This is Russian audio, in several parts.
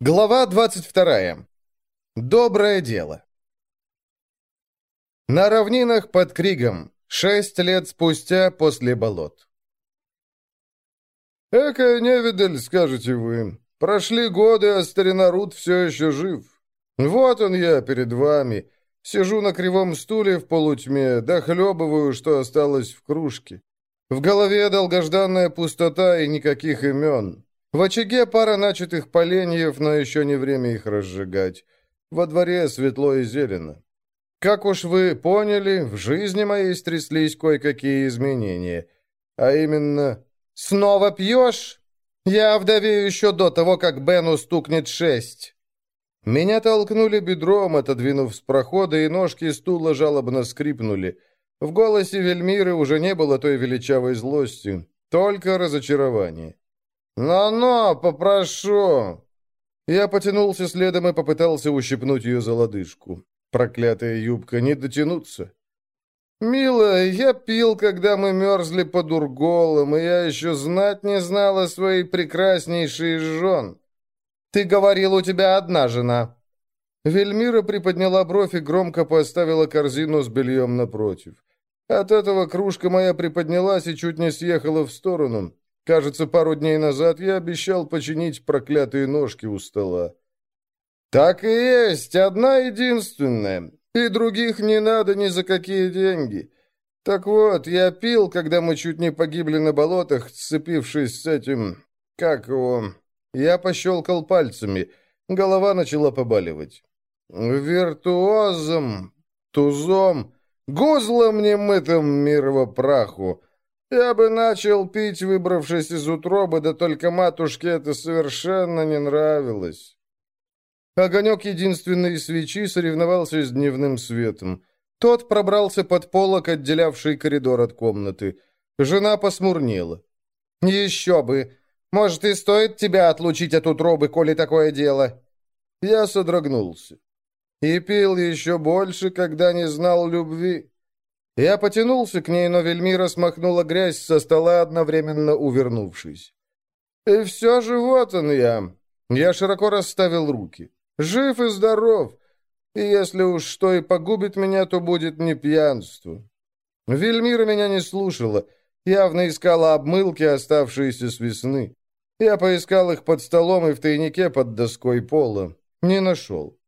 Глава 22. Доброе дело. На равнинах под Кригом. Шесть лет спустя после болот. «Эка невидаль, скажете вы. Прошли годы, а старина Рут все еще жив. Вот он я перед вами. Сижу на кривом стуле в полутьме, дохлебываю, что осталось в кружке. В голове долгожданная пустота и никаких имен. В очаге пара начатых поленьев, но еще не время их разжигать. Во дворе светло и зелено. Как уж вы поняли, в жизни моей стряслись кое-какие изменения. А именно... «Снова пьешь? Я вдовею еще до того, как Бену стукнет шесть». Меня толкнули бедром, отодвинув с прохода, и ножки стула жалобно скрипнули. В голосе Вельмиры уже не было той величавой злости, только разочарование. «Но-но, попрошу!» Я потянулся следом и попытался ущипнуть ее за лодыжку. Проклятая юбка, не дотянуться. «Милая, я пил, когда мы мерзли под Урголом, и я еще знать не знала своей прекраснейшей жен. Ты говорил, у тебя одна жена». Вельмира приподняла бровь и громко поставила корзину с бельем напротив. От этого кружка моя приподнялась и чуть не съехала в сторону. Кажется, пару дней назад я обещал починить проклятые ножки у стола. Так и есть, одна единственная. И других не надо ни за какие деньги. Так вот, я пил, когда мы чуть не погибли на болотах, сцепившись с этим... Как его... Я пощелкал пальцами. Голова начала побаливать. Виртуозом, тузом, гузлом немытым мирово праху. Я бы начал пить, выбравшись из утробы, да только матушке это совершенно не нравилось. Огонек единственной свечи соревновался с дневным светом. Тот пробрался под полок, отделявший коридор от комнаты. Жена посмурнела. «Еще бы! Может, и стоит тебя отлучить от утробы, коли такое дело?» Я содрогнулся. И пил еще больше, когда не знал любви. Я потянулся к ней, но Вельмира смахнула грязь со стола, одновременно увернувшись. «И все же вот он я!» Я широко расставил руки. «Жив и здоров! И если уж что и погубит меня, то будет не пьянство». Вельмира меня не слушала, явно искала обмылки, оставшиеся с весны. Я поискал их под столом и в тайнике под доской пола. Не нашел.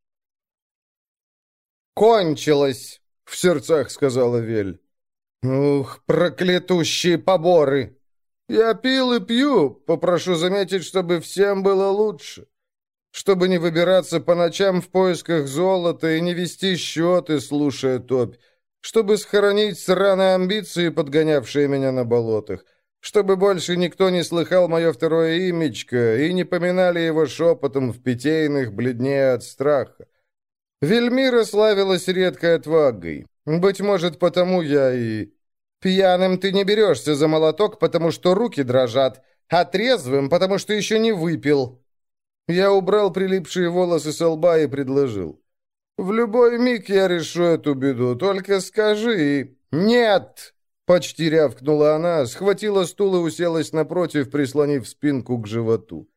«Кончилось!» В сердцах сказала Вель. «Ух, проклятущие поборы! Я пил и пью, попрошу заметить, чтобы всем было лучше. Чтобы не выбираться по ночам в поисках золота и не вести счеты, слушая топь. Чтобы сохранить сраные амбиции, подгонявшие меня на болотах. Чтобы больше никто не слыхал мое второе имечко и не поминали его шепотом в питейных, бледнее от страха. Вельмира славилась редкой отвагой. Быть может, потому я и... Пьяным ты не берешься за молоток, потому что руки дрожат, а трезвым, потому что еще не выпил. Я убрал прилипшие волосы со лба и предложил. В любой миг я решу эту беду, только скажи «Нет!» Почти рявкнула она, схватила стул и уселась напротив, прислонив спинку к животу.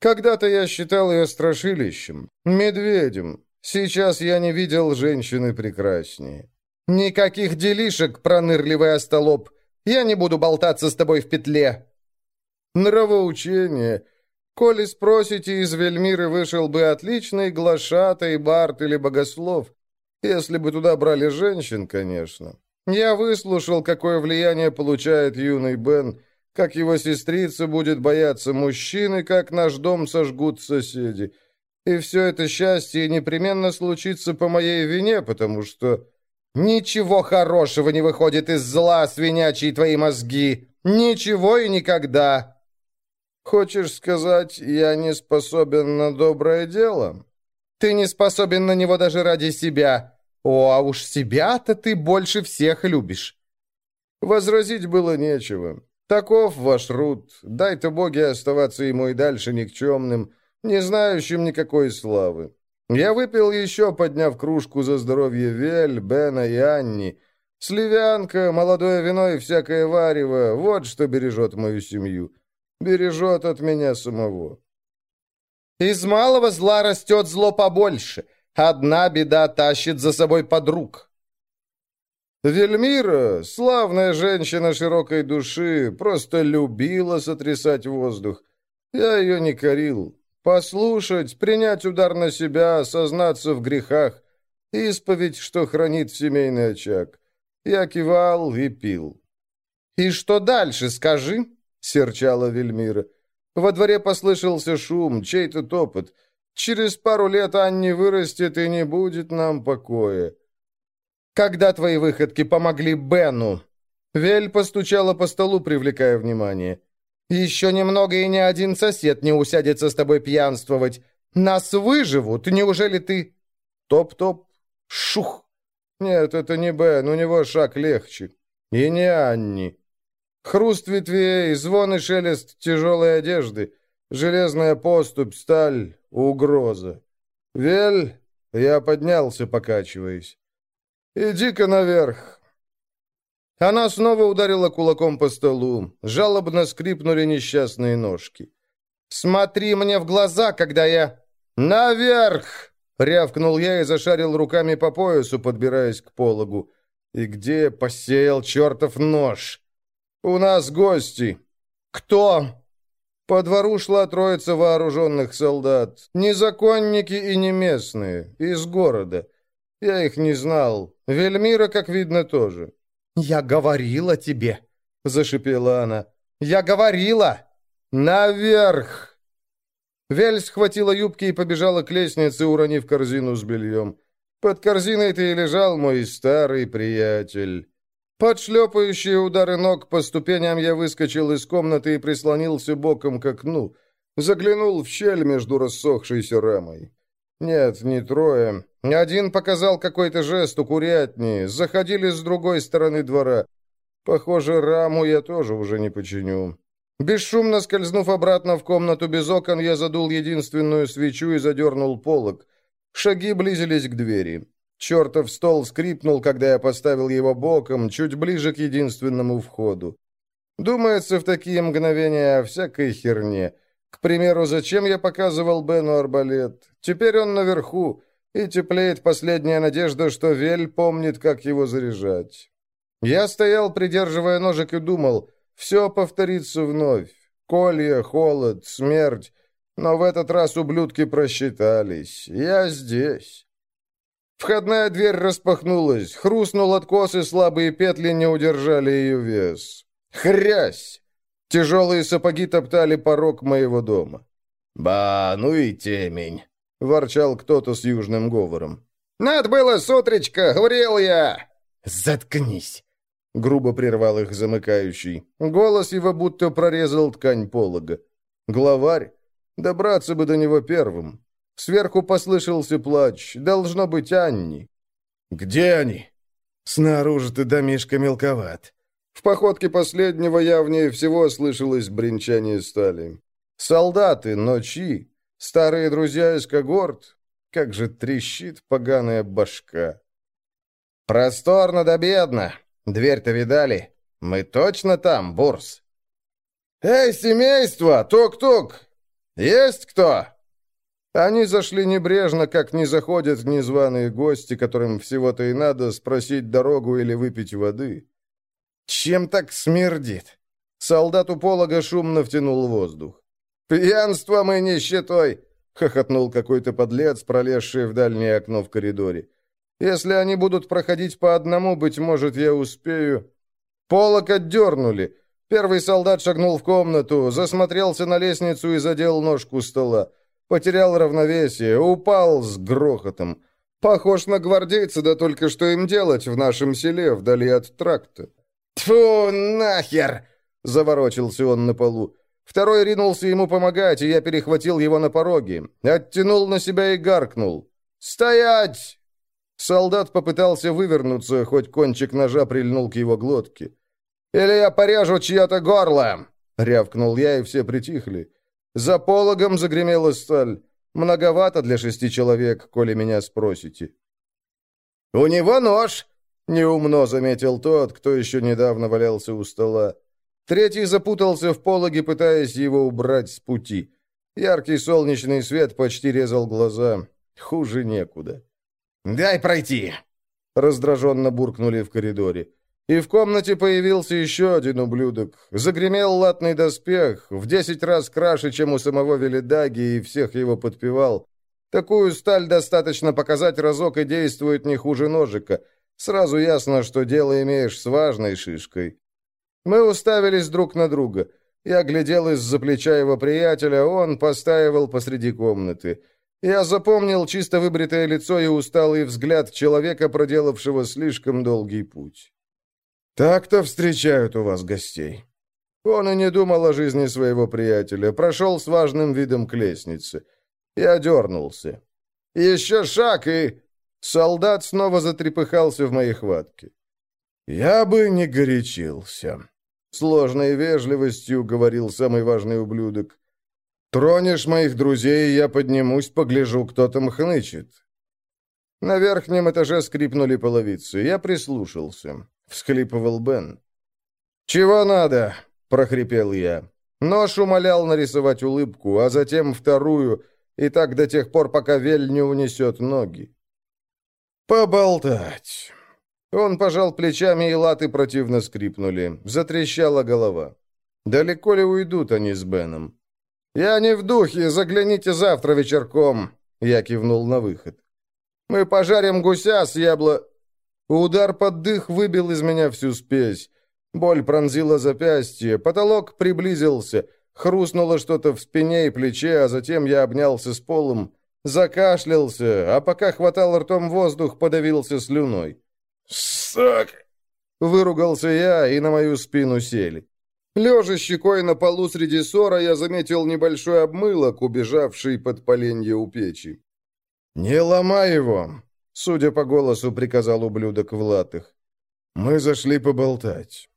Когда-то я считал ее страшилищем, медведем, Сейчас я не видел женщины прекраснее. Никаких делишек, пронырливый остолоп. Я не буду болтаться с тобой в петле. Нравоучение. Коли спросите, из Вельмиры вышел бы отличный глашатай, бард или богослов. Если бы туда брали женщин, конечно. Я выслушал, какое влияние получает юный Бен, как его сестрица будет бояться мужчины, как наш дом сожгут соседи. И все это счастье непременно случится по моей вине, потому что... Ничего хорошего не выходит из зла, свинячьи твои мозги. Ничего и никогда. Хочешь сказать, я не способен на доброе дело? Ты не способен на него даже ради себя. О, а уж себя-то ты больше всех любишь. Возразить было нечего. Таков ваш Рут. Дай-то боги оставаться ему и дальше никчемным, не знающим никакой славы. Я выпил еще, подняв кружку за здоровье Вель, Бена и Анни. Сливянка, молодое вино и всякое варево — вот что бережет мою семью. Бережет от меня самого. Из малого зла растет зло побольше. Одна беда тащит за собой подруг. Вельмира, славная женщина широкой души, просто любила сотрясать воздух. Я ее не корил. Послушать, принять удар на себя, сознаться в грехах. Исповедь, что хранит семейный очаг. Я кивал и пил. «И что дальше, скажи?» — серчала Вельмира. Во дворе послышался шум, чей-то топот. «Через пару лет Анни вырастет, и не будет нам покоя». «Когда твои выходки помогли Бену?» Вель постучала по столу, привлекая внимание. «Еще немного, и ни один сосед не усядется с тобой пьянствовать. Нас выживут, неужели ты...» Топ-топ, шух. Нет, это не Бен, у него шаг легче. И не Анни. Хруст ветвей, звон и шелест тяжелой одежды, железная поступь, сталь, угроза. Вель, я поднялся, покачиваясь. Иди-ка наверх. Она снова ударила кулаком по столу. Жалобно скрипнули несчастные ножки. «Смотри мне в глаза, когда я...» «Наверх!» — рявкнул я и зашарил руками по поясу, подбираясь к пологу. «И где посеял чертов нож?» «У нас гости». «Кто?» По двору шла троица вооруженных солдат. Незаконники и не местные, из города. Я их не знал. Вельмира, как видно, тоже. «Я говорила тебе», — зашипела она. «Я говорила! Наверх!» Вель схватила юбки и побежала к лестнице, уронив корзину с бельем. Под корзиной-то и лежал мой старый приятель. Под шлепающие удары ног по ступеням я выскочил из комнаты и прислонился боком к окну. Заглянул в щель между рассохшейся рамой. Нет, не трое. Один показал какой-то жест у курятни. Заходили с другой стороны двора. Похоже, раму я тоже уже не починю. Бесшумно скользнув обратно в комнату без окон, я задул единственную свечу и задернул полог. Шаги близились к двери. Чертов стол скрипнул, когда я поставил его боком, чуть ближе к единственному входу. Думается в такие мгновения о всякой херне. К примеру, зачем я показывал Бену арбалет? Теперь он наверху, и теплеет последняя надежда, что Вель помнит, как его заряжать. Я стоял, придерживая ножик, и думал, все повторится вновь. Колья, холод, смерть. Но в этот раз ублюдки просчитались. Я здесь. Входная дверь распахнулась, хрустнул откос, и слабые петли не удержали ее вес. Хрясь! Тяжелые сапоги топтали порог моего дома. «Ба, ну и темень!» — ворчал кто-то с южным говором. «Надо было с утречка, говорил я!» «Заткнись!» — грубо прервал их замыкающий. Голос его будто прорезал ткань полога. «Главарь? Добраться бы до него первым!» Сверху послышался плач. Должно быть Анни. «Где они?» «Снаружи-то домишка мелковат». В походке последнего явнее всего слышалось бренчание стали. «Солдаты, ночи, старые друзья из когорт. Как же трещит поганая башка». «Просторно да бедно. Дверь-то видали? Мы точно там, Бурс?» «Эй, семейство! Тук-тук! Есть кто?» Они зашли небрежно, как не заходят незваные гости, которым всего-то и надо спросить дорогу или выпить воды. Чем так смердит? Солдат у полога шумно втянул воздух. «Пьянством и нищетой!» — хохотнул какой-то подлец, пролезший в дальнее окно в коридоре. «Если они будут проходить по одному, быть может, я успею...» Полок отдернули. Первый солдат шагнул в комнату, засмотрелся на лестницу и задел ножку стола. Потерял равновесие, упал с грохотом. Похож на гвардейца, да только что им делать в нашем селе, вдали от тракта. «Тьфу, нахер!» — заворочился он на полу. Второй ринулся ему помогать, и я перехватил его на пороге. Оттянул на себя и гаркнул. «Стоять!» Солдат попытался вывернуться, хоть кончик ножа прильнул к его глотке. «Или я порежу чье-то горло!» — рявкнул я, и все притихли. За пологом загремела сталь. Многовато для шести человек, коли меня спросите. «У него нож!» — неумно заметил тот, кто еще недавно валялся у стола. Третий запутался в пологе, пытаясь его убрать с пути. Яркий солнечный свет почти резал глаза. Хуже некуда. «Дай пройти!» Раздраженно буркнули в коридоре. И в комнате появился еще один ублюдок. Загремел латный доспех, в десять раз краше, чем у самого Велидаги, и всех его подпевал. Такую сталь достаточно показать разок и действует не хуже ножика. Сразу ясно, что дело имеешь с важной шишкой. Мы уставились друг на друга. Я глядел из-за плеча его приятеля, он постаивал посреди комнаты. Я запомнил чисто выбритое лицо и усталый взгляд человека, проделавшего слишком долгий путь. «Так-то встречают у вас гостей». Он и не думал о жизни своего приятеля, прошел с важным видом к лестнице. Я дернулся. «Еще шаг, и...» Солдат снова затрепыхался в моей хватке. «Я бы не горячился», — сложной вежливостью говорил самый важный ублюдок. «Тронешь моих друзей, я поднимусь, погляжу, кто там хнычет». На верхнем этаже скрипнули половицы. Я прислушался. Всхлипывал Бен. «Чего надо?» — прохрипел я. Нож умолял нарисовать улыбку, а затем вторую, и так до тех пор, пока Вель не унесет ноги. «Поболтать». Он пожал плечами, и латы противно скрипнули. Затрещала голова. Далеко ли уйдут они с Беном? «Я не в духе, загляните завтра вечерком», — я кивнул на выход. «Мы пожарим гуся с ябло...» Удар под дых выбил из меня всю спесь. Боль пронзила запястье, потолок приблизился, хрустнуло что-то в спине и плече, а затем я обнялся с полом, закашлялся, а пока хватал ртом воздух, подавился слюной. «Сука!» — выругался я, и на мою спину сели. Лежа щекой на полу среди ссора, я заметил небольшой обмылок, убежавший под поленье у печи. «Не ломай его!» — судя по голосу, приказал ублюдок в латых. «Мы зашли поболтать».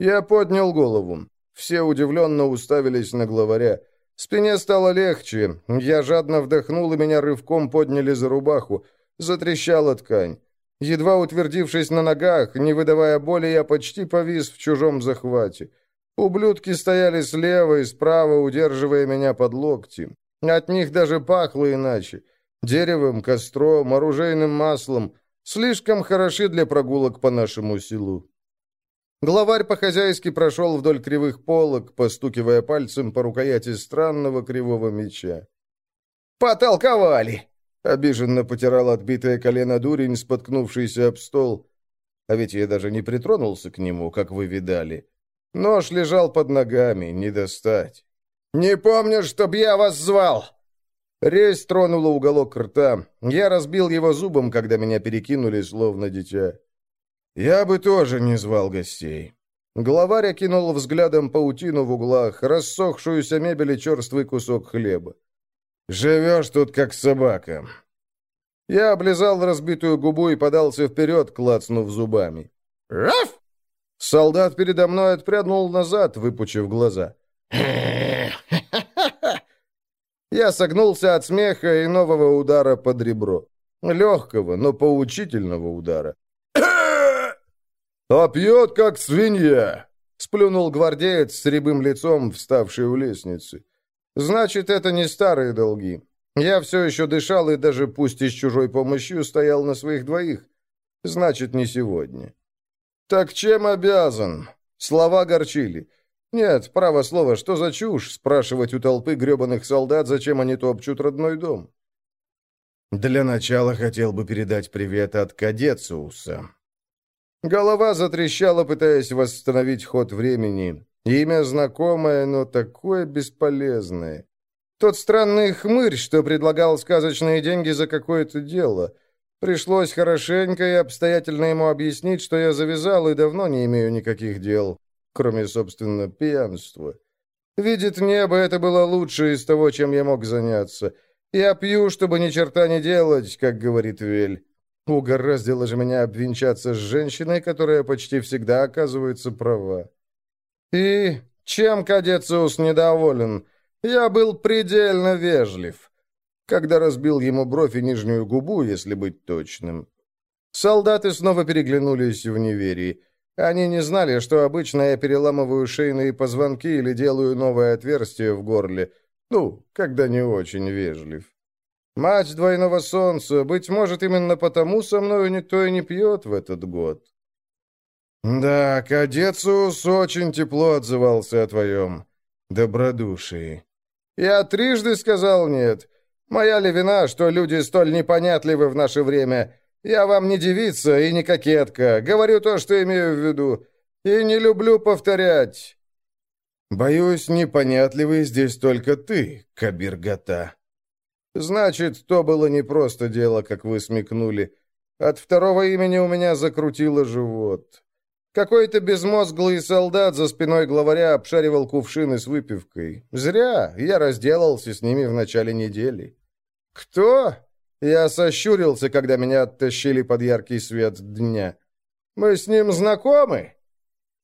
Я поднял голову. Все удивленно уставились на главаря. Спине стало легче. Я жадно вдохнул, и меня рывком подняли за рубаху. Затрещала ткань. Едва утвердившись на ногах, не выдавая боли, я почти повис в чужом захвате. Ублюдки стояли слева и справа, удерживая меня под локти. От них даже пахло иначе. Деревом, костром, оружейным маслом. Слишком хороши для прогулок по нашему селу. Главарь по-хозяйски прошел вдоль кривых полок, постукивая пальцем по рукояти странного кривого меча. «Потолковали!» — обиженно потирал отбитое колено дурень, споткнувшийся об стол. А ведь я даже не притронулся к нему, как вы видали. Нож лежал под ногами, не достать. «Не помню, чтоб я вас звал!» Резь тронула уголок рта. Я разбил его зубом, когда меня перекинули, словно дитя. Я бы тоже не звал гостей. Главарь окинул взглядом паутину в углах, рассохшуюся мебель и черствый кусок хлеба. «Живешь тут, как собака». Я облизал разбитую губу и подался вперед, клацнув зубами. «Раф!» Солдат передо мной отпрянул назад, выпучив глаза. Я согнулся от смеха и нового удара под ребро. Легкого, но поучительного удара. «А пьет, как свинья!» — сплюнул гвардеец с рябым лицом, вставший у лестницы. «Значит, это не старые долги. Я все еще дышал и даже пусть и с чужой помощью стоял на своих двоих. Значит, не сегодня». «Так чем обязан?» Слова горчили. «Нет, право слово, что за чушь спрашивать у толпы гребаных солдат, зачем они топчут родной дом?» «Для начала хотел бы передать привет от Кадециуса». Голова затрещала, пытаясь восстановить ход времени. Имя знакомое, но такое бесполезное. Тот странный хмырь, что предлагал сказочные деньги за какое-то дело — Пришлось хорошенько и обстоятельно ему объяснить, что я завязал и давно не имею никаких дел, кроме, собственно, пьянства. Видит небо, это было лучшее из того, чем я мог заняться. Я пью, чтобы ни черта не делать, как говорит Вель. Угораздило же меня обвенчаться с женщиной, которая почти всегда оказывается права. И чем Кадециус недоволен? Я был предельно вежлив когда разбил ему бровь и нижнюю губу, если быть точным. Солдаты снова переглянулись в неверии. Они не знали, что обычно я переламываю шейные позвонки или делаю новое отверстие в горле. Ну, когда не очень вежлив. Мать двойного солнца, быть может, именно потому со мною никто и не пьет в этот год. Да, Кадециус очень тепло отзывался о твоем добродушии. Я трижды сказал нет. Моя ли вина, что люди столь непонятливы в наше время? Я вам не девица и не кокетка. Говорю то, что имею в виду. И не люблю повторять. Боюсь, непонятливый здесь только ты, Кабиргата. Значит, то было не просто дело, как вы смекнули. От второго имени у меня закрутило живот. Какой-то безмозглый солдат за спиной главаря обшаривал кувшины с выпивкой. Зря, я разделался с ними в начале недели. «Кто?» Я сощурился, когда меня оттащили под яркий свет дня. «Мы с ним знакомы?»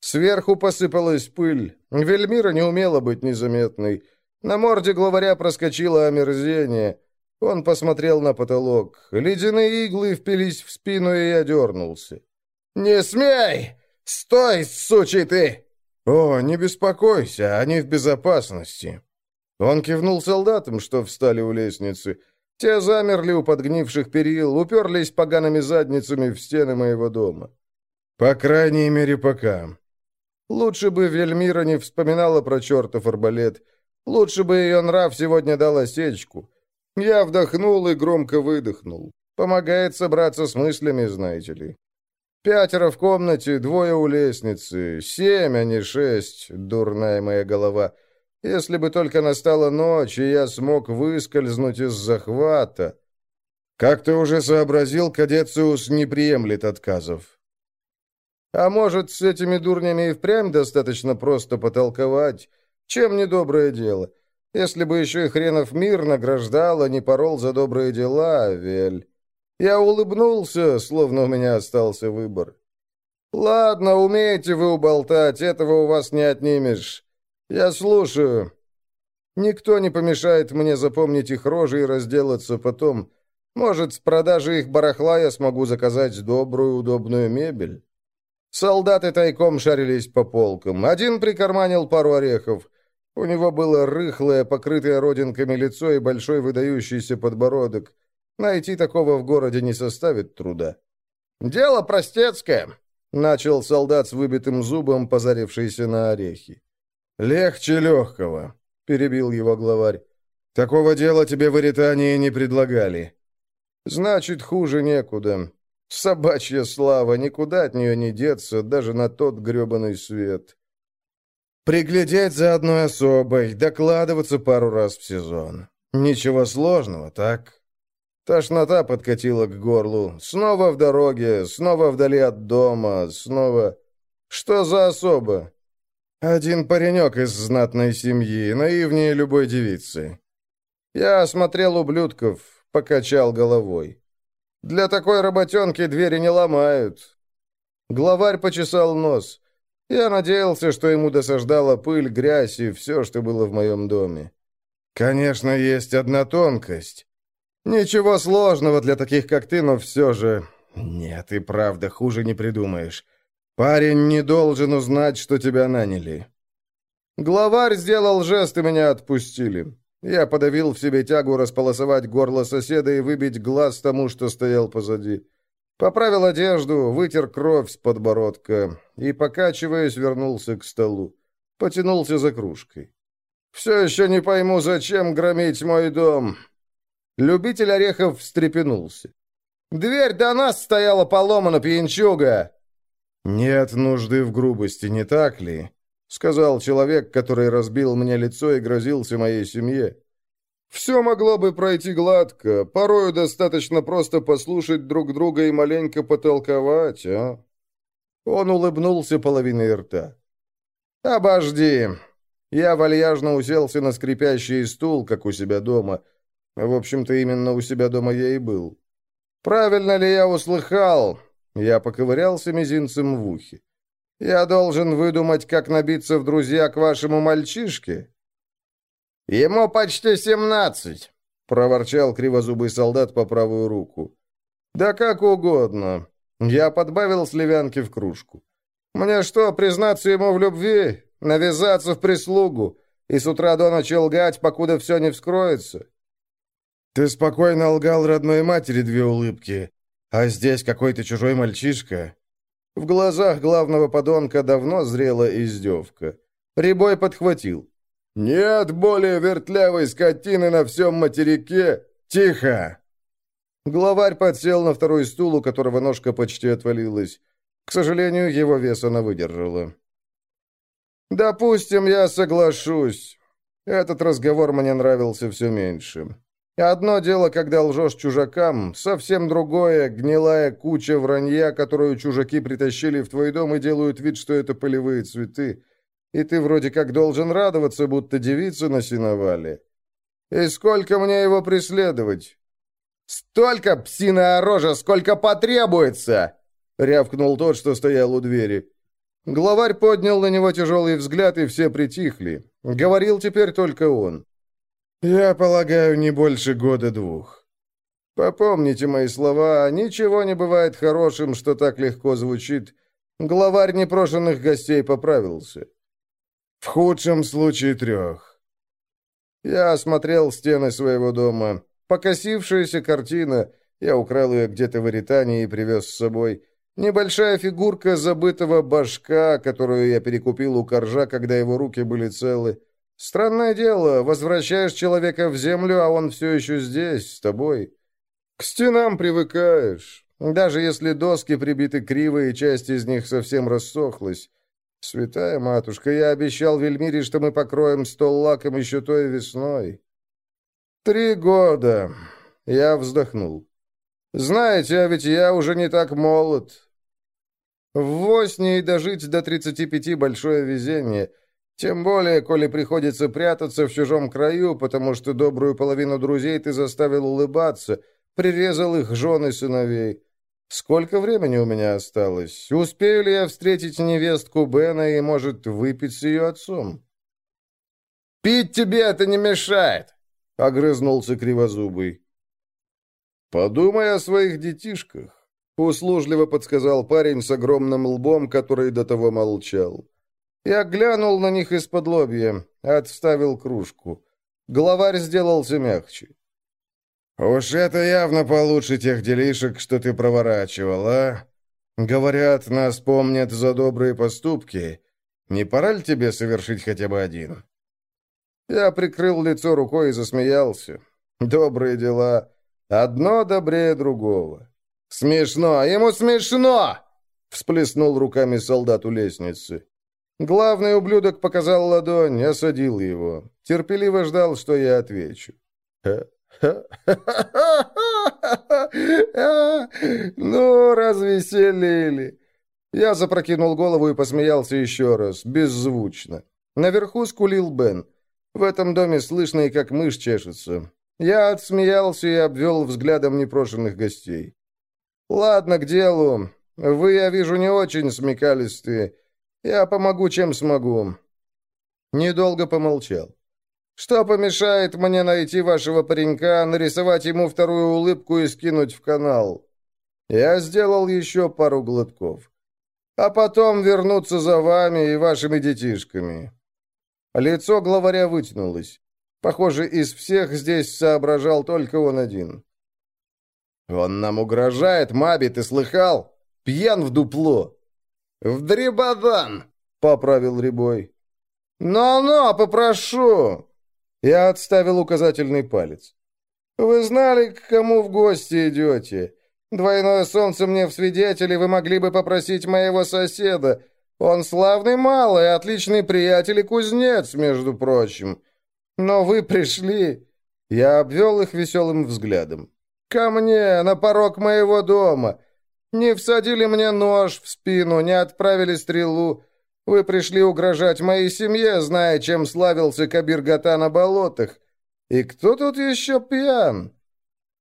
Сверху посыпалась пыль. Вельмира не умела быть незаметной. На морде главаря проскочило омерзение. Он посмотрел на потолок. Ледяные иглы впились в спину, и я дернулся. «Не смей! Стой, сучий ты!» «О, не беспокойся, они в безопасности». Он кивнул солдатам, что встали у лестницы. Те замерли у подгнивших перил, уперлись погаными задницами в стены моего дома. «По крайней мере, пока». Лучше бы Вельмира не вспоминала про чертов арбалет. Лучше бы ее нрав сегодня дал осечку. Я вдохнул и громко выдохнул. Помогает собраться с мыслями, знаете ли. Пятеро в комнате, двое у лестницы. Семь, а не шесть, дурная моя голова. Если бы только настала ночь, и я смог выскользнуть из захвата. Как ты уже сообразил, Кадециус не приемлет отказов. А может, с этими дурнями и впрямь достаточно просто потолковать? Чем не доброе дело? Если бы еще и хренов мир награждал, а не порол за добрые дела, Вель. Я улыбнулся, словно у меня остался выбор. «Ладно, умеете вы уболтать, этого у вас не отнимешь. Я слушаю. Никто не помешает мне запомнить их рожи и разделаться потом. Может, с продажи их барахла я смогу заказать добрую, удобную мебель?» Солдаты тайком шарились по полкам. Один прикарманил пару орехов. У него было рыхлое, покрытое родинками лицо и большой выдающийся подбородок. Найти такого в городе не составит труда. «Дело простецкое», — начал солдат с выбитым зубом, позарившийся на орехи. «Легче легкого», — перебил его главарь. «Такого дела тебе в Иритании не предлагали». «Значит, хуже некуда. Собачья слава, никуда от нее не деться, даже на тот гребаный свет». «Приглядеть за одной особой, докладываться пару раз в сезон. Ничего сложного, так?» Тошнота подкатила к горлу. Снова в дороге, снова вдали от дома, снова... Что за особа? Один паренек из знатной семьи, наивнее любой девицы. Я осмотрел ублюдков, покачал головой. Для такой работенки двери не ломают. Главарь почесал нос. Я надеялся, что ему досаждала пыль, грязь и все, что было в моем доме. Конечно, есть одна тонкость. «Ничего сложного для таких, как ты, но все же...» «Нет, и правда, хуже не придумаешь. Парень не должен узнать, что тебя наняли». Главарь сделал жест, и меня отпустили. Я подавил в себе тягу располосовать горло соседа и выбить глаз тому, что стоял позади. Поправил одежду, вытер кровь с подбородка и, покачиваясь, вернулся к столу. Потянулся за кружкой. «Все еще не пойму, зачем громить мой дом. Любитель орехов встрепенулся. «Дверь до нас стояла поломана, пьянчуга!» «Нет нужды в грубости, не так ли?» — сказал человек, который разбил мне лицо и грозился моей семье. «Все могло бы пройти гладко, порою достаточно просто послушать друг друга и маленько потолковать, а?» Он улыбнулся половиной рта. «Обожди!» Я вальяжно уселся на скрипящий стул, как у себя дома — в общем-то, именно у себя дома я и был. Правильно ли я услыхал? Я поковырялся мизинцем в ухе. Я должен выдумать, как набиться в друзья к вашему мальчишке? Ему почти семнадцать, проворчал кривозубый солдат по правую руку. Да как угодно. Я подбавил сливянки в кружку. Мне что, признаться ему в любви? Навязаться в прислугу? и с утра до ночи лгать, покуда все не вскроется?» «Ты спокойно лгал родной матери две улыбки, а здесь какой-то чужой мальчишка». В глазах главного подонка давно зрела издевка. Рябой подхватил. «Нет более вертлявой скотины на всем материке! Тихо!» Главарь подсел на второй стул, у которого ножка почти отвалилась. К сожалению, его вес она выдержала. «Допустим, я соглашусь. Этот разговор мне нравился все меньше. Одно дело, когда лжешь чужакам, совсем другое — гнилая куча вранья, которую чужаки притащили в твой дом и делают вид, что это полевые цветы. И ты вроде как должен радоваться, будто девица на сеновале. И сколько мне его преследовать? «Столько, псиная рожа, сколько потребуется!» — рявкнул тот, что стоял у двери. Главарь поднял на него тяжелый взгляд, и все притихли. Говорил теперь только он. «Я полагаю, не больше года-двух. Попомните мои слова, ничего не бывает хорошим, что так легко звучит. Главарь непрошенных гостей поправился. В худшем случае трех». Я осмотрел стены своего дома. Покосившаяся картина, я украл ее где-то в Иритании и привез с собой. Небольшая фигурка забытого башка, которую я перекупил у коржа, когда его руки были целы. Странное дело, возвращаешь человека в землю, а он все еще здесь, с тобой. К стенам привыкаешь, даже если доски прибиты криво, и часть из них совсем рассохлась. Святая матушка, я обещал Вельмире, что мы покроем стол лаком еще той весной. Три года. Я вздохнул. Знаете, а ведь я уже не так молод. В Воснии дожить до 35 большое везение. Тем более, коли приходится прятаться в чужом краю, потому что добрую половину друзей ты заставил улыбаться, прирезал их жены сыновей. Сколько времени у меня осталось? Успею ли я встретить невестку Бена и, может, выпить с ее отцом? «Пить тебе это не мешает!» — огрызнулся Кривозубый. «Подумай о своих детишках», — услужливо подсказал парень с огромным лбом, который до того молчал. Я глянул на них из-под лобья, отставил кружку. Главарь сделался мягче. «Уж это явно получше тех делишек, что ты проворачивал, а? Говорят, нас помнят за добрые поступки. Не пора ли тебе совершить хотя бы один?» Я прикрыл лицо рукой и засмеялся. Добрые дела. Одно добрее другого. «Смешно! Ему смешно!» Всплеснул руками солдат у лестницы. Главный ублюдок показал ладонь, осадил его. Терпеливо ждал, что я отвечу. Ну, развеселили. Я запрокинул голову и посмеялся еще раз, беззвучно. Наверху скулил Бен. В этом доме слышно и как мышь чешется. Я отсмеялся и обвел взглядом непрошенных гостей. «Ладно, к делу. Вы, я вижу, не очень смекалистые. Я помогу, чем смогу». Недолго помолчал. «Что помешает мне найти вашего паренька, нарисовать ему вторую улыбку и скинуть в канал?» Я сделал еще пару глотков. «А потом вернуться за вами и вашими детишками. Лицо главаря вытянулось. Похоже, из всех здесь соображал только он один. «Он нам угрожает, Маби, ты слыхал? Пьян в дупло!» «В дребодан!» — поправил Рябой. «Но-но, попрошу!» Я отставил указательный палец. «Вы знали, к кому в гости идете? Двойное солнце мне в свидетели, вы могли бы попросить моего соседа. Он славный малый, отличный приятель и кузнец, между прочим. Но вы пришли...» Я обвел их веселым взглядом. «Ко мне, на порог моего дома. Не всадили мне нож в спину, не отправили стрелу. Вы пришли угрожать моей семье, зная, чем славился Кабир-Гата на болотах. И кто тут еще пьян?»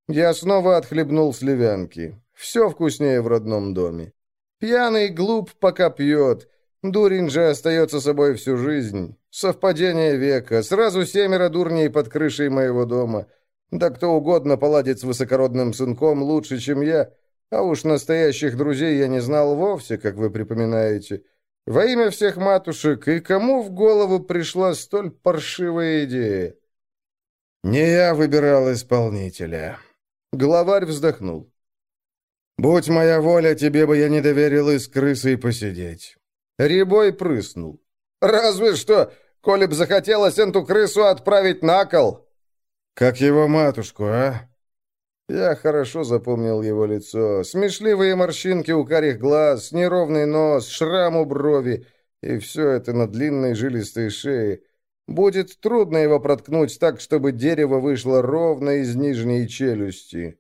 Я снова отхлебнул сливянки. Все вкуснее в родном доме. Пьяный глуп, пока пьет. Дурень же остается собой всю жизнь. Совпадение века. Сразу семеро дурней под крышей моего дома. Да кто угодно поладит с высокородным сынком лучше, чем я. А уж настоящих друзей я не знал вовсе, как вы припоминаете. Во имя всех матушек, и кому в голову пришла столь паршивая идея? Не я выбирал исполнителя. Главарь вздохнул. Будь моя воля, тебе бы я не доверил из крысы посидеть. Рябой прыснул. Разве что, коли б захотелось эту крысу отправить на кол. Как его матушку, а? Я хорошо запомнил его лицо. Смешливые морщинки у карих глаз, неровный нос, шрам у брови, и все это на длинной жилистой шее. Будет трудно его проткнуть так, чтобы дерево вышло ровно из нижней челюсти.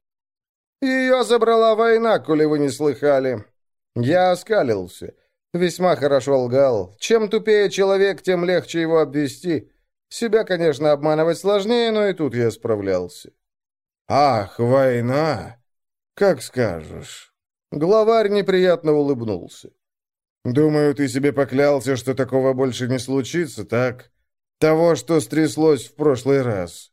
Ее забрала война, коли вы не слыхали. Я оскалился. Весьма хорошо лгал. Чем тупее человек, тем легче его обвести. Себя, конечно, обманывать сложнее, но и тут я справлялся. «Ах, война! Как скажешь». Главарь неприятно улыбнулся. «Думаю, ты себе поклялся, что такого больше не случится, так? Того, что стряслось в прошлый раз».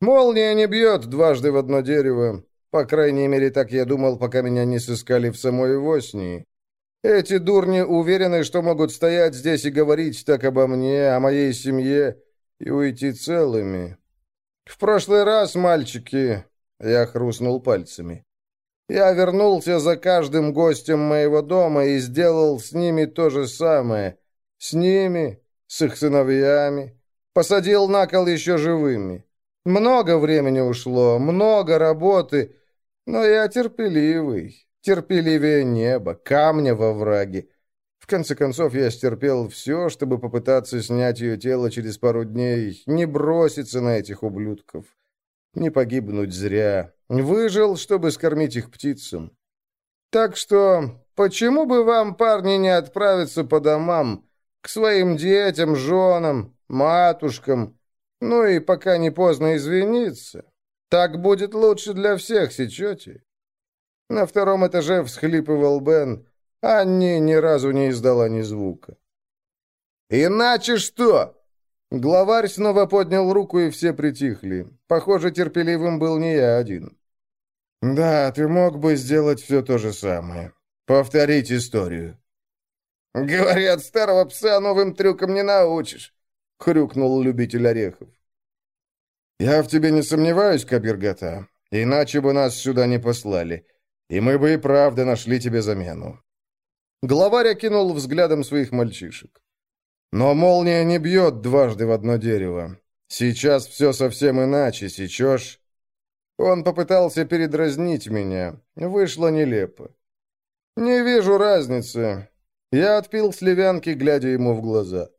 «Молния не бьет дважды в одно дерево. По крайней мере, так я думал, пока меня не сыскали в самой Воснии. Эти дурни уверены, что могут стоять здесь и говорить так обо мне, о моей семье, и уйти целыми. «В прошлый раз, мальчики...» — я хрустнул пальцами. «Я вернулся за каждым гостем моего дома и сделал с ними то же самое. С ними, с их сыновьями. Посадил на кол еще живыми. Много времени ушло, много работы, но я терпеливый, терпеливее неба, камня во враге. В конце концов, я стерпел все, чтобы попытаться снять ее тело через пару дней, не броситься на этих ублюдков, не погибнуть зря. Выжил, чтобы скормить их птицам. Так что, почему бы вам, парни, не отправиться по домам, к своим детям, женам, матушкам, ну и пока не поздно извиниться? Так будет лучше для всех, сечете? На втором этаже всхлипывал Бен, Анни ни разу не издала ни звука. «Иначе что?» Главарь снова поднял руку, и все притихли. Похоже, терпеливым был не я один. «Да, ты мог бы сделать все то же самое. Повторить историю». «Говорят, старого пса новым трюкам не научишь», — хрюкнул любитель орехов. «Я в тебе не сомневаюсь, Кабиргата, иначе бы нас сюда не послали, и мы бы и правда нашли тебе замену. Главарь окинул взглядом своих мальчишек. Но молния не бьет дважды в одно дерево. Сейчас все совсем иначе, сечешь? Он попытался передразнить меня. Вышло нелепо. Не вижу разницы. Я отпил сливянки, глядя ему в глаза.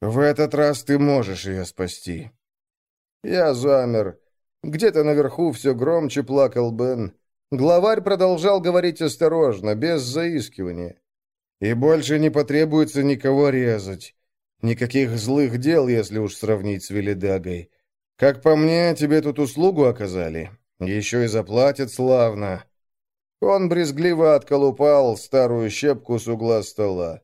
В этот раз ты можешь ее спасти. Я замер. Где-то наверху все громче плакал Бен. Главарь продолжал говорить осторожно, без заискивания. «И больше не потребуется никого резать. Никаких злых дел, если уж сравнить с Велидагой. Как по мне, тебе тут услугу оказали. Еще и заплатят славно». Он брезгливо отколупал старую щепку с угла стола.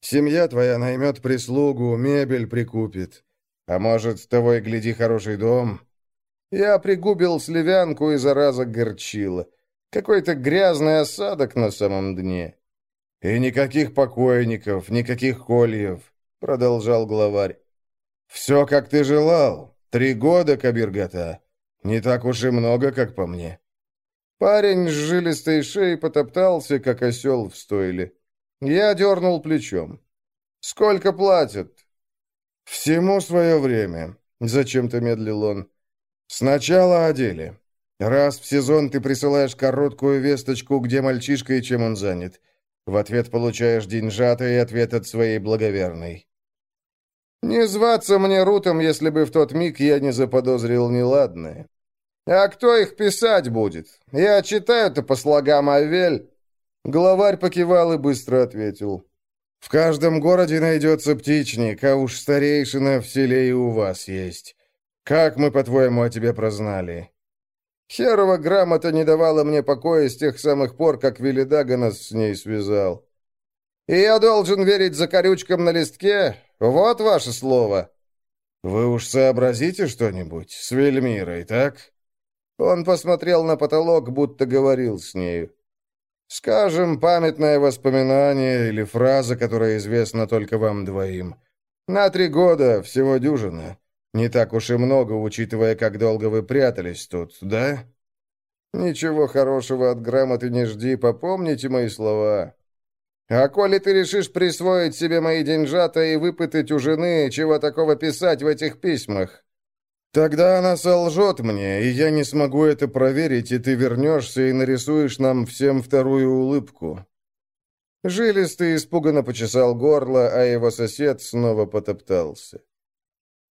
«Семья твоя наймет прислугу, мебель прикупит. А может, того и гляди хороший дом?» Я пригубил сливянку и зараза горчила. Какой-то грязный осадок на самом дне. «И никаких покойников, никаких кольев», — продолжал главарь. «Все, как ты желал. Три года, Кабиргата. Не так уж и много, как по мне». Парень с жилистой шеей потоптался, как осел в стойле. Я дернул плечом. «Сколько платят?» «Всему свое время», — зачем-то медлил он. «Сначала о. Раз в сезон ты присылаешь короткую весточку, где мальчишка и чем он занят. В ответ получаешь деньжата и ответ от своей благоверной». «Не зваться мне Рутом, если бы в тот миг я не заподозрил неладное. А кто их писать будет? Я читаю-то по слогам Авель». Главарь покивал и быстро ответил. «В каждом городе найдется птичник, а уж старейшина в селе и у вас есть. Как мы, по-твоему, о тебе прознали?» Херова грамота не давала мне покоя с тех самых пор, как Велидага нас с ней связал. «И я должен верить за корючком на листке? Вот ваше слово!» «Вы уж сообразите что-нибудь с Вельмирой, так?» Он посмотрел на потолок, будто говорил с нею. Скажем, памятное воспоминание или фраза, которая известна только вам двоим. На три года всего дюжина. Не так уж и много, учитывая, как долго вы прятались тут, да? Ничего хорошего от грамоты не жди, попомните мои слова. А коли ты решишь присвоить себе мои деньжата и выпытать у жены, чего такого писать в этих письмах, Тогда она солжет мне, и я не смогу это проверить, и ты вернешься и нарисуешь нам всем вторую улыбку». Жилистый испуганно почесал горло, а его сосед снова потоптался.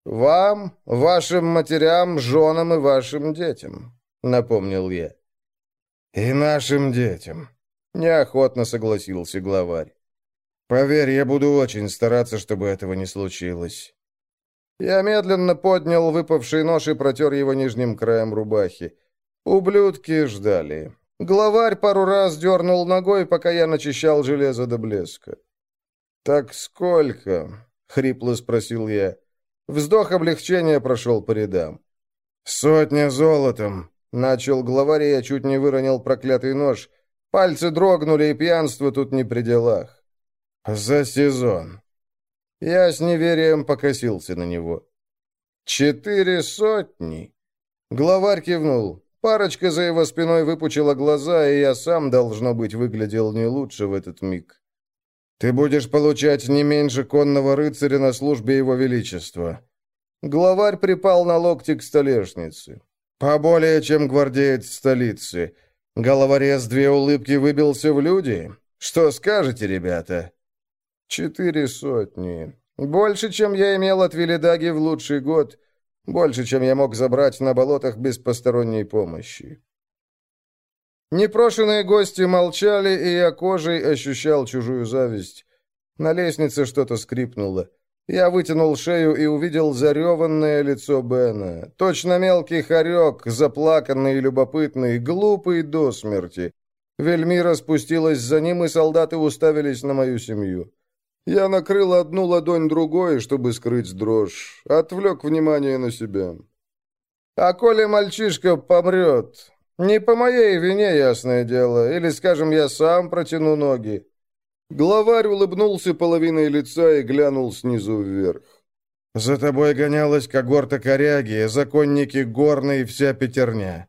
«Вам, вашим матерям, женам и вашим детям», — напомнил я. «И нашим детям», — неохотно согласился главарь. «Поверь, я буду очень стараться, чтобы этого не случилось». Я медленно поднял выпавший нож и протер его нижним краем рубахи. Ублюдки ждали. Главарь пару раз дернул ногой, пока я начищал железо до блеска. «Так сколько?» — хрипло спросил я. Вздох облегчения прошел по рядам. «Сотня золотом!» — начал главарь, я чуть не выронил проклятый нож. Пальцы дрогнули, и пьянство тут не при делах. «За сезон!» Я с неверием покосился на него. «Четыре сотни!» Главарь кивнул. Парочка за его спиной выпучила глаза, и я сам, должно быть, выглядел не лучше в этот миг. «Ты будешь получать не меньше конного рыцаря на службе его величества». Главарь припал на локти к столешнице. «Поболее, чем гвардеец столицы. Головорез две улыбки выбился в люди. Что скажете, ребята?» Четыре сотни. Больше, чем я имел от Велидаги в лучший год. Больше, чем я мог забрать на болотах без посторонней помощи. Непрошенные гости молчали, и я кожей ощущал чужую зависть. На лестнице что-то скрипнуло. Я вытянул шею и увидел зареванное лицо Бена. Точно мелкий хорек, заплаканный и любопытный, глупый до смерти. Вельмира спустилась за ним, и солдаты уставились на мою семью. Я накрыл одну ладонь другой, чтобы скрыть дрожь, отвлек внимание на себя. А коли мальчишка помрет, не по моей вине, ясное дело, или, скажем, я сам протяну ноги. Главарь улыбнулся половиной лица и глянул снизу вверх. «За тобой гонялась когорта коряги, законники горные вся пятерня».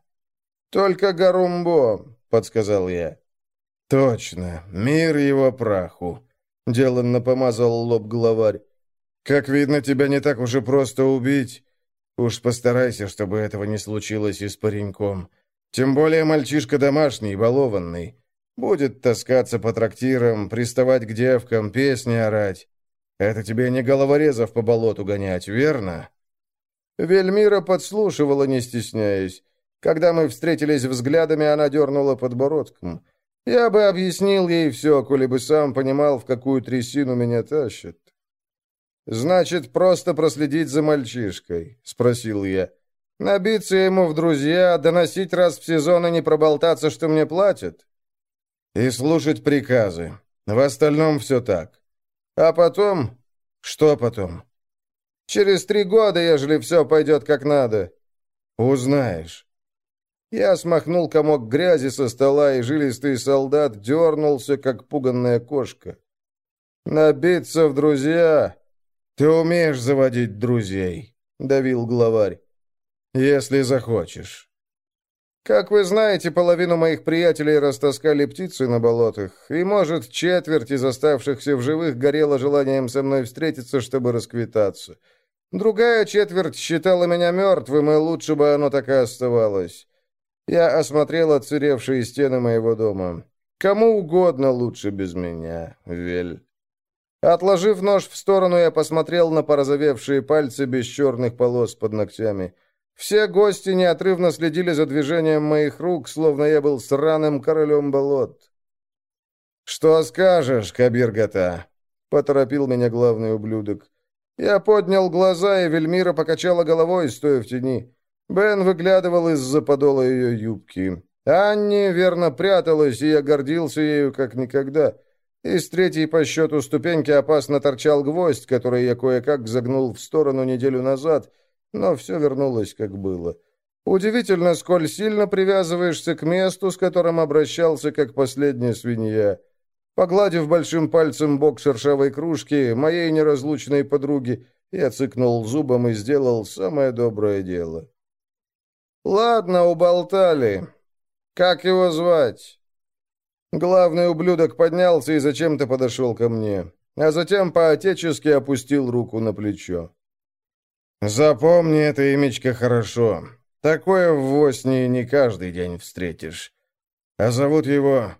«Только Гарумбо», — подсказал я. «Точно, мир его праху. Деланно помазал лоб главарь. «Как видно, тебя не так уж и просто убить. Уж постарайся, чтобы этого не случилось и с пареньком. Тем более мальчишка домашний, балованный. Будет таскаться по трактирам, приставать к девкам, песни орать. Это тебе не головорезов по болоту гонять, верно?» Вельмира подслушивала, не стесняясь. Когда мы встретились взглядами, она дернула подбородком. Я бы объяснил ей все, коли бы сам понимал, в какую трясину меня тащат. «Значит, просто проследить за мальчишкой?» — спросил я. «Набиться ему в друзья, доносить раз в сезон и не проболтаться, что мне платят?» «И слушать приказы. В остальном все так. А потом...» «Что потом?» «Через три года, ежели все пойдет как надо». «Узнаешь». Я смахнул комок грязи со стола, и жилистый солдат дернулся, как пуганная кошка. «Набиться в друзья? Ты умеешь заводить друзей», — давил главарь. «Если захочешь». Как вы знаете, половину моих приятелей растаскали птицы на болотах, и, может, четверть из оставшихся в живых горела желанием со мной встретиться, чтобы расквитаться. Другая четверть считала меня мертвым, и лучше бы оно так и оставалось. Я осмотрел отсыревшие стены моего дома. Кому угодно лучше без меня, Вель. Отложив нож в сторону, я посмотрел на порозовевшие пальцы без черных полос под ногтями. Все гости неотрывно следили за движением моих рук, словно я был сраным королем болот. «Что скажешь, Кабиргата?» — поторопил меня главный ублюдок. Я поднял глаза, и Вельмира покачала головой, стоя в тени. Бен выглядывал из-за подола ее юбки. Анни верно пряталась, и я гордился ею как никогда. Из третьей по счету ступеньки опасно торчал гвоздь, который я кое-как загнул в сторону неделю назад, но все вернулось как было. Удивительно, сколь сильно привязываешься к месту, с которым обращался как последняя свинья. Погладив большим пальцем бок шершавой кружки, моей неразлучной подруги, я цыкнул зубом и сделал самое доброе дело. «Ладно, уболтали. Как его звать?» Главный ублюдок поднялся и зачем-то подошел ко мне, а затем по-отечески опустил руку на плечо. «Запомни это имечко хорошо. Такое в Воснии не каждый день встретишь. А зовут его